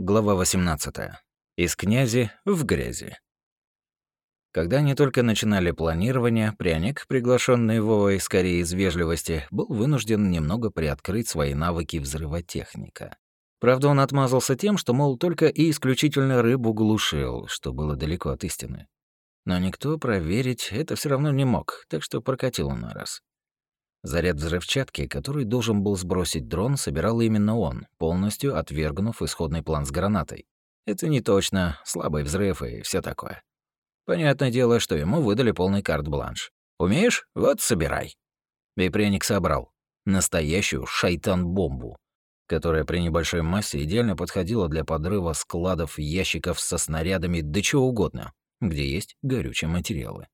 Глава 18. Из князи в грязи. Когда они только начинали планирование, пряник, приглашенный Вовой скорее из вежливости, был вынужден немного приоткрыть свои навыки взрывотехника. Правда, он отмазался тем, что, мол, только и исключительно рыбу глушил, что было далеко от истины. Но никто проверить это все равно не мог, так что прокатил он на раз. Заряд взрывчатки, который должен был сбросить дрон, собирал именно он, полностью отвергнув исходный план с гранатой. Это не точно, слабый взрыв и все такое. Понятное дело, что ему выдали полный карт-бланш. Умеешь? Вот собирай. И пряник собрал. Настоящую шайтан-бомбу, которая при небольшой массе идеально подходила для подрыва складов ящиков со снарядами да чего угодно, где есть горючие материалы.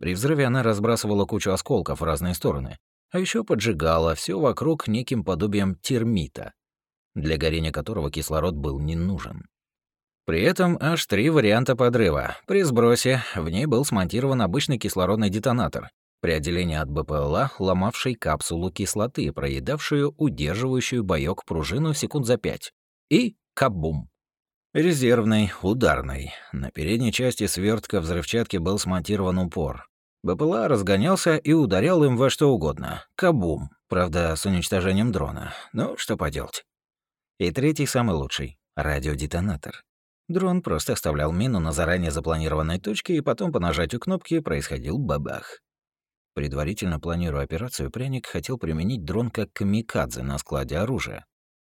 При взрыве она разбрасывала кучу осколков в разные стороны, а еще поджигала все вокруг неким подобием термита, для горения которого кислород был не нужен. При этом аж три варианта подрыва. При сбросе в ней был смонтирован обычный кислородный детонатор, при отделении от БПЛА, ломавший капсулу кислоты, проедавшую удерживающую боёк пружину секунд за пять. И кабум. Резервный, ударный. На передней части свертка взрывчатки был смонтирован упор. БПЛА разгонялся и ударял им во что угодно. Кабум. Правда, с уничтожением дрона. Ну, что поделать. И третий, самый лучший. Радиодетонатор. Дрон просто оставлял мину на заранее запланированной точке, и потом по нажатию кнопки происходил бабах. Предварительно планируя операцию, Пряник хотел применить дрон как камикадзе на складе оружия.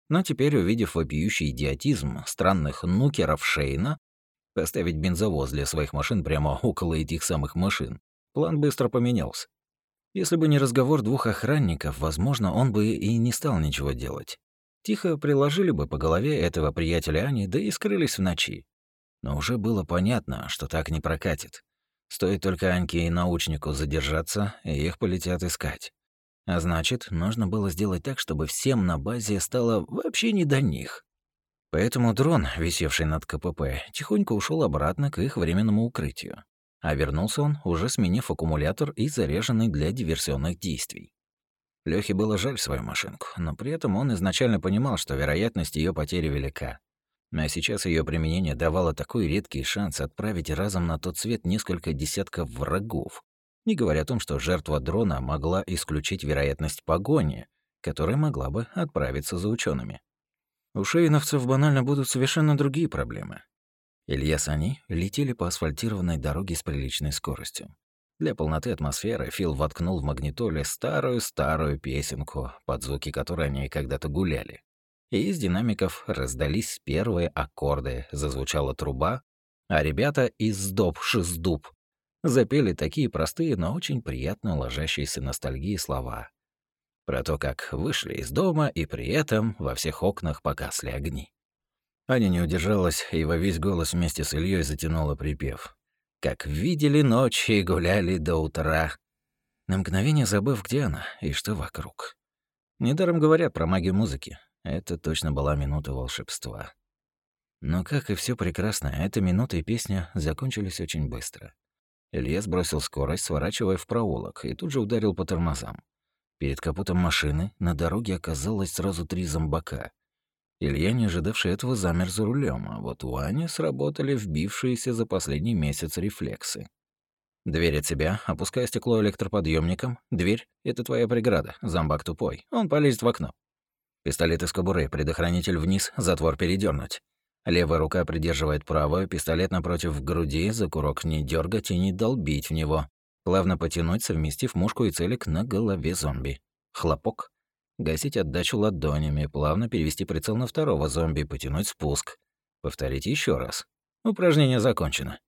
Но теперь, увидев вопиющий идиотизм странных нукеров Шейна, поставить бензовоз для своих машин прямо около этих самых машин, План быстро поменялся. Если бы не разговор двух охранников, возможно, он бы и не стал ничего делать. Тихо приложили бы по голове этого приятеля Ани, да и скрылись в ночи. Но уже было понятно, что так не прокатит. Стоит только Аньке и научнику задержаться, и их полетят искать. А значит, нужно было сделать так, чтобы всем на базе стало вообще не до них. Поэтому дрон, висевший над КПП, тихонько ушел обратно к их временному укрытию. А вернулся он, уже сменив аккумулятор и заряженный для диверсионных действий. Лёхе было жаль свою машинку, но при этом он изначально понимал, что вероятность ее потери велика. А сейчас ее применение давало такой редкий шанс отправить разом на тот свет несколько десятков врагов, не говоря о том, что жертва дрона могла исключить вероятность погони, которая могла бы отправиться за учеными. У шейновцев банально будут совершенно другие проблемы. Илья с Ани летели по асфальтированной дороге с приличной скоростью. Для полноты атмосферы Фил воткнул в магнитоле старую-старую песенку, под звуки которой они когда-то гуляли. И из динамиков раздались первые аккорды, зазвучала труба, а ребята из доп шиздуб запели такие простые, но очень приятно ложащиеся ностальгии слова. Про то, как вышли из дома, и при этом во всех окнах погасли огни. Аня не удержалась и во весь голос вместе с Ильей затянула припев. Как видели ночь и гуляли до утра. На мгновение забыв, где она и что вокруг. Недаром говорят про магию музыки. Это точно была минута волшебства. Но, как и все прекрасно, эта минута и песня закончились очень быстро. Илья сбросил скорость, сворачивая в проулок, и тут же ударил по тормозам. Перед капотом машины на дороге оказалось сразу три зомбака — Илья, не ожидавший этого, замер за рулем, а вот у Ани сработали вбившиеся за последний месяц рефлексы. Дверь от себя, опуская стекло электроподъемником. Дверь — это твоя преграда, зомбак тупой. Он полезет в окно. Пистолет из кобуры, предохранитель вниз, затвор передернуть. Левая рука придерживает правую, пистолет напротив груди, за курок не дергать и не долбить в него. Плавно потянуть, совместив мушку и целик на голове зомби. Хлопок. Гасить отдачу ладонями, плавно перевести прицел на второго зомби, потянуть спуск. Повторить еще раз. Упражнение закончено.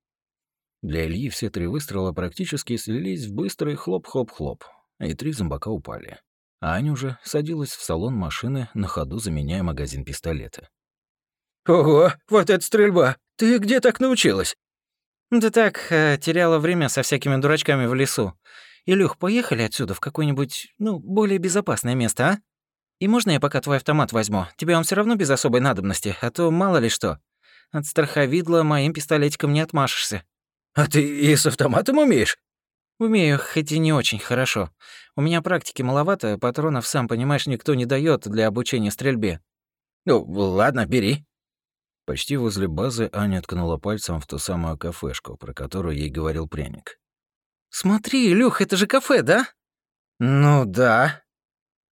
Для Ильи все три выстрела практически слились в быстрый хлоп-хлоп-хлоп, и три зомбака упали. А Аня уже садилась в салон машины, на ходу заменяя магазин пистолета. «Ого, вот это стрельба! Ты где так научилась?» «Да так, э, теряла время со всякими дурачками в лесу. Илюх, поехали отсюда в какое-нибудь, ну, более безопасное место, а? И можно я пока твой автомат возьму? Тебе он все равно без особой надобности, а то мало ли что. От страховидла моим пистолетиком не отмашешься». «А ты и с автоматом умеешь?» «Умею, хоть и не очень хорошо. У меня практики маловато, патронов, сам понимаешь, никто не дает для обучения стрельбе». «Ну, ладно, бери». Почти возле базы Аня ткнула пальцем в ту самую кафешку, про которую ей говорил пряник. «Смотри, Илюх, это же кафе, да?» «Ну да».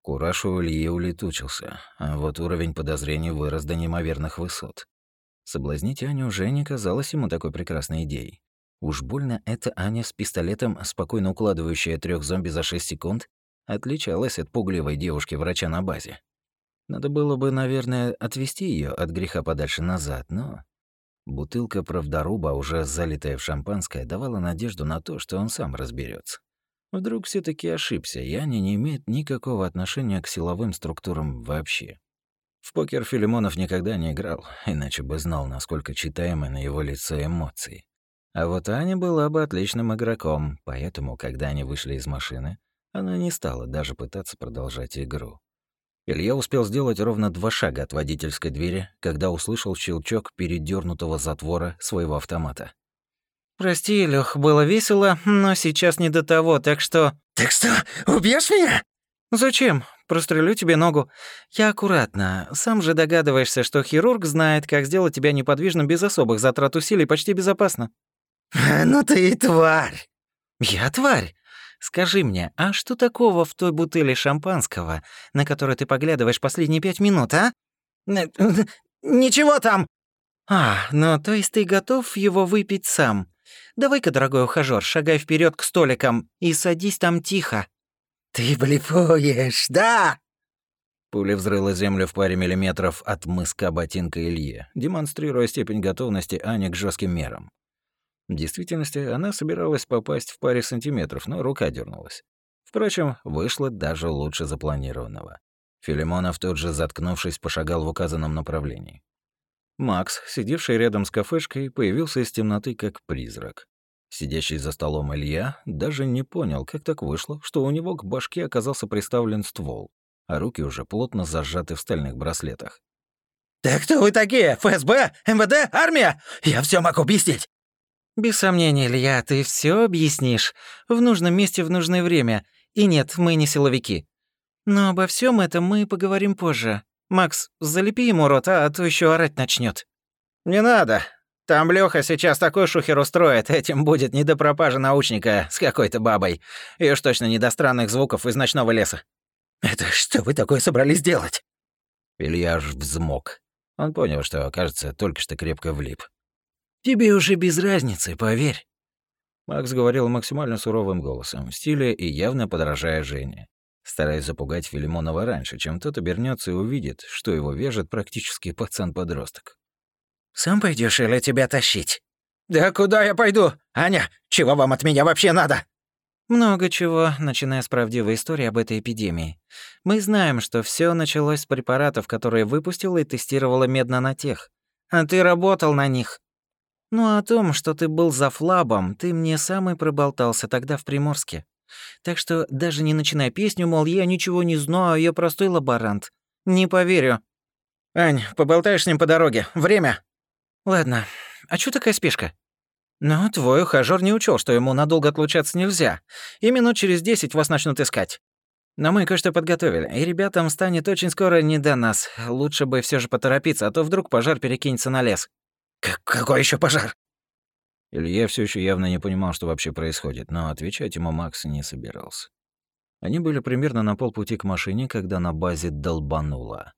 Кураж у Ильи улетучился, а вот уровень подозрений вырос до неимоверных высот. Соблазнить Аню уже не казалось ему такой прекрасной идеей. Уж больно эта Аня с пистолетом, спокойно укладывающая трех зомби за 6 секунд, отличалась от пугливой девушки-врача на базе. Надо было бы, наверное, отвести ее от греха подальше назад, но... Бутылка правдоруба, уже залитая в шампанское, давала надежду на то, что он сам разберется. Вдруг все таки ошибся, и Аня не имеет никакого отношения к силовым структурам вообще. В покер Филимонов никогда не играл, иначе бы знал, насколько читаемы на его лице эмоции. А вот Аня была бы отличным игроком, поэтому, когда они вышли из машины, она не стала даже пытаться продолжать игру. Илья успел сделать ровно два шага от водительской двери, когда услышал щелчок передернутого затвора своего автомата. «Прости, Лёх, было весело, но сейчас не до того, так что...» «Так что, убьешь меня?» «Зачем? Прострелю тебе ногу. Я аккуратно. Сам же догадываешься, что хирург знает, как сделать тебя неподвижным без особых затрат усилий почти безопасно». «Ну ты и тварь!» «Я тварь? Скажи мне, а что такого в той бутыли шампанского, на которую ты поглядываешь последние пять минут, а? Ничего там. А, ну то есть ты готов его выпить сам? Давай-ка, дорогой ухажёр, шагай вперед к столикам и садись там тихо. Ты блефуешь, да? Пуля взрыла землю в паре миллиметров от мыска ботинка Ильи, демонстрируя степень готовности Ани к жестким мерам. В действительности, она собиралась попасть в паре сантиметров, но рука дернулась. Впрочем, вышло даже лучше запланированного. Филимонов тут же, заткнувшись, пошагал в указанном направлении. Макс, сидевший рядом с кафешкой, появился из темноты как призрак. Сидящий за столом Илья даже не понял, как так вышло, что у него к башке оказался приставлен ствол, а руки уже плотно зажаты в стальных браслетах. «Да кто вы такие? ФСБ? МВД? Армия? Я все могу объяснить. «Без сомнения, Илья, ты все объяснишь. В нужном месте в нужное время. И нет, мы не силовики. Но обо всем этом мы поговорим позже. Макс, залепи ему рот, а, а то еще орать начнет. «Не надо. Там Лёха сейчас такой шухер устроит, этим будет не до пропажи научника с какой-то бабой. И уж точно не до странных звуков из ночного леса». «Это что вы такое собрались делать?» Илья аж взмок. Он понял, что, кажется, только что крепко влип. Тебе уже без разницы, поверь». Макс говорил максимально суровым голосом, в стиле и явно подражая Жене, стараясь запугать Филимонова раньше, чем тот обернется и увидит, что его вяжет практически пацан-подросток. «Сам пойдешь или тебя тащить?» «Да куда я пойду? Аня, чего вам от меня вообще надо?» Много чего, начиная с правдивой истории об этой эпидемии. Мы знаем, что все началось с препаратов, которые выпустила и тестировала меднанотех. А ты работал на них. Ну о том, что ты был за флабом, ты мне сам и проболтался тогда в Приморске. Так что даже не начинай песню, мол, я ничего не знаю, я простой лаборант. Не поверю. Ань, поболтаешь с ним по дороге. Время. Ладно. А чё такая спешка? Ну, твой ухажёр не учел, что ему надолго отлучаться нельзя. И минут через десять вас начнут искать. Но мы кое-что подготовили, и ребятам станет очень скоро не до нас. Лучше бы все же поторопиться, а то вдруг пожар перекинется на лес. «Какой еще пожар?» Илья все еще явно не понимал, что вообще происходит, но отвечать ему Макс не собирался. Они были примерно на полпути к машине, когда на базе долбануло.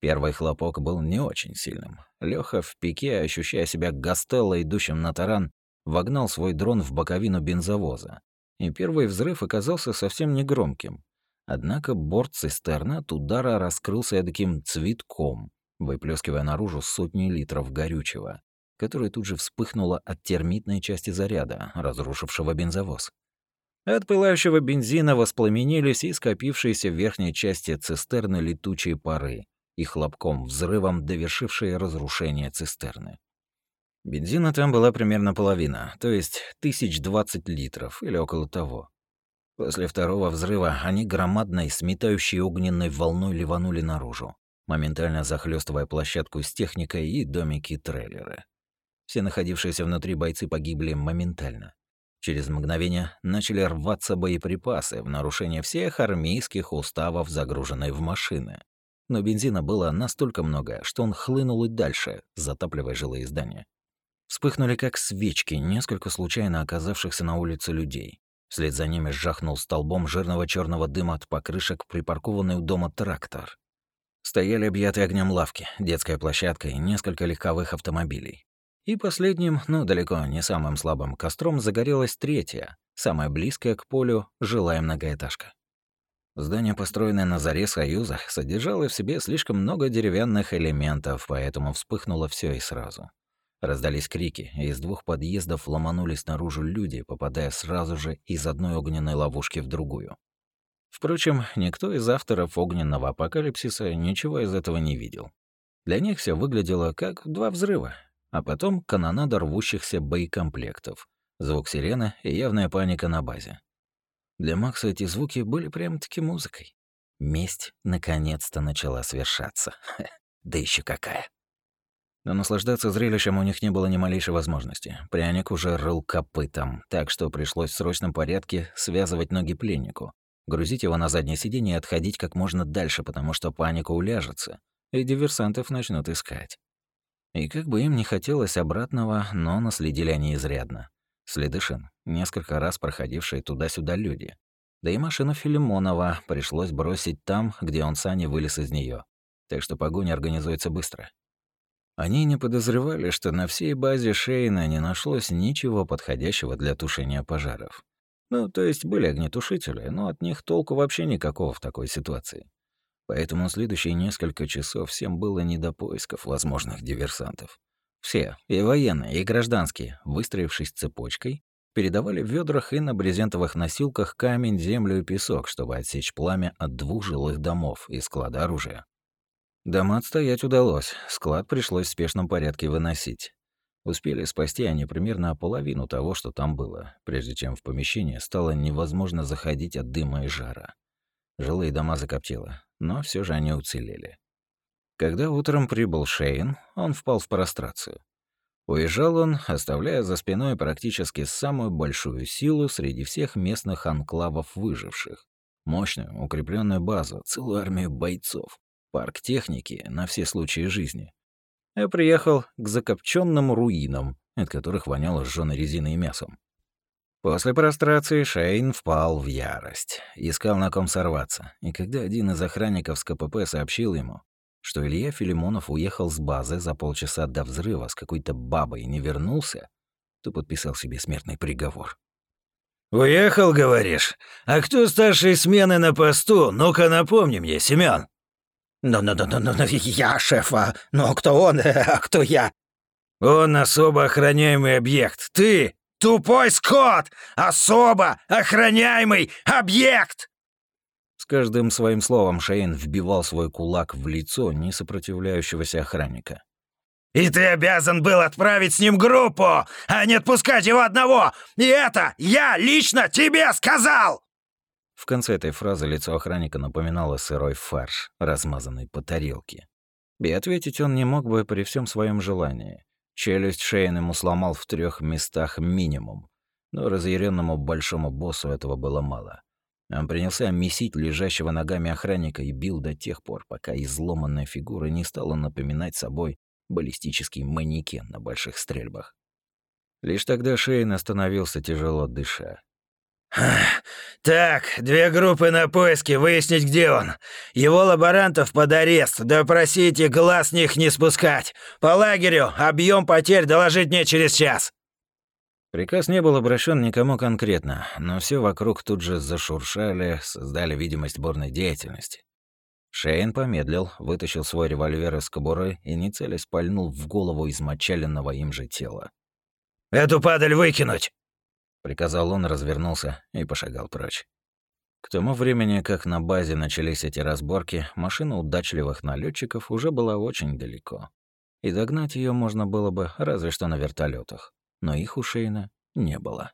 Первый хлопок был не очень сильным. Лёха в пике, ощущая себя Гастелло, идущим на таран, вогнал свой дрон в боковину бензовоза. И первый взрыв оказался совсем негромким. Однако борт цистерны от удара раскрылся таким цветком, выплескивая наружу сотни литров горючего, которое тут же вспыхнуло от термитной части заряда, разрушившего бензовоз. От пылающего бензина воспламенились и скопившиеся в верхней части цистерны летучие пары и хлопком взрывом довершившие разрушение цистерны. Бензина там была примерно половина, то есть тысяч двадцать литров или около того. После второго взрыва они громадной, сметающей огненной волной ливанули наружу моментально захлестывая площадку с техникой и домики трейлеры. Все находившиеся внутри бойцы погибли моментально. Через мгновение начали рваться боеприпасы в нарушение всех армейских уставов, загруженной в машины. но бензина было настолько много, что он хлынул и дальше, затапливая жилые здания. Вспыхнули как свечки несколько случайно оказавшихся на улице людей. Вслед за ними жахнул столбом жирного черного дыма от покрышек припаркованный у дома трактор. Стояли объятые огнем лавки, детская площадка и несколько легковых автомобилей. И последним, но далеко не самым слабым костром загорелась третья, самая близкая к полю, жилая многоэтажка. Здание, построенное на заре Союза, содержало в себе слишком много деревянных элементов, поэтому вспыхнуло все и сразу. Раздались крики, и из двух подъездов ломанулись наружу люди, попадая сразу же из одной огненной ловушки в другую. Впрочем, никто из авторов огненного апокалипсиса ничего из этого не видел. Для них все выглядело как два взрыва, а потом канонада рвущихся боекомплектов, звук сирены и явная паника на базе. Для Макса эти звуки были прям-таки музыкой. Месть наконец-то начала свершаться. да еще какая. Но наслаждаться зрелищем у них не было ни малейшей возможности. Пряник уже рыл копытом, так что пришлось в срочном порядке связывать ноги пленнику, грузить его на заднее сиденье и отходить как можно дальше, потому что паника уляжется, и диверсантов начнут искать. И как бы им не хотелось обратного, но наследили они изрядно. Следы шин, несколько раз проходившие туда-сюда люди. Да и машину Филимонова пришлось бросить там, где он с Аней вылез из нее. Так что погоня организуется быстро. Они не подозревали, что на всей базе Шейна не нашлось ничего подходящего для тушения пожаров. Ну, то есть были огнетушители, но от них толку вообще никакого в такой ситуации. Поэтому следующие несколько часов всем было не до поисков возможных диверсантов. Все, и военные, и гражданские, выстроившись цепочкой, передавали в ведрах и на брезентовых носилках камень, землю и песок, чтобы отсечь пламя от двух жилых домов и склада оружия. Дома отстоять удалось, склад пришлось в спешном порядке выносить. Успели спасти они примерно половину того, что там было, прежде чем в помещение стало невозможно заходить от дыма и жара. Жилые дома закоптило, но все же они уцелели. Когда утром прибыл Шейн, он впал в прострацию. Уезжал он, оставляя за спиной практически самую большую силу среди всех местных анклавов выживших. Мощную, укрепленную базу, целую армию бойцов, парк техники на все случаи жизни, я приехал к закопченным руинам, от которых воняло сжёной резиной и мясом. После прострации Шейн впал в ярость, искал на ком сорваться, и когда один из охранников с КПП сообщил ему, что Илья Филимонов уехал с базы за полчаса до взрыва с какой-то бабой и не вернулся, то подписал себе смертный приговор. «Уехал, говоришь? А кто старшей смены на посту? Ну-ка напомни мне, Семён!» «Ну-ну-ну-ну, я шефа. Но кто он, а кто я?» «Он особо охраняемый объект. Ты — тупой скот! Особо охраняемый объект!» С каждым своим словом Шейн вбивал свой кулак в лицо несопротивляющегося охранника. «И ты обязан был отправить с ним группу, а не отпускать его одного! И это я лично тебе сказал!» В конце этой фразы лицо охранника напоминало сырой фарш, размазанный по тарелке. И ответить он не мог бы при всем своем желании. Челюсть Шейн ему сломал в трех местах минимум. Но разъяренному большому боссу этого было мало. Он принялся месить лежащего ногами охранника и бил до тех пор, пока изломанная фигура не стала напоминать собой баллистический манекен на больших стрельбах. Лишь тогда Шейн остановился, тяжело дыша. «Так, две группы на поиски, выяснить, где он. Его лаборантов под арест, допросите, глаз с них не спускать. По лагерю, объем потерь доложить мне через час». Приказ не был обращен никому конкретно, но все вокруг тут же зашуршали, создали видимость бурной деятельности. Шейн помедлил, вытащил свой револьвер из кобуры и, не целясь, пальнул в голову измочаленного им же тела. «Эту падаль выкинуть!» Приказал он, развернулся и пошагал прочь. К тому времени, как на базе начались эти разборки, машина удачливых налетчиков уже была очень далеко. И догнать ее можно было бы разве что на вертолетах, но их у Шейна не было.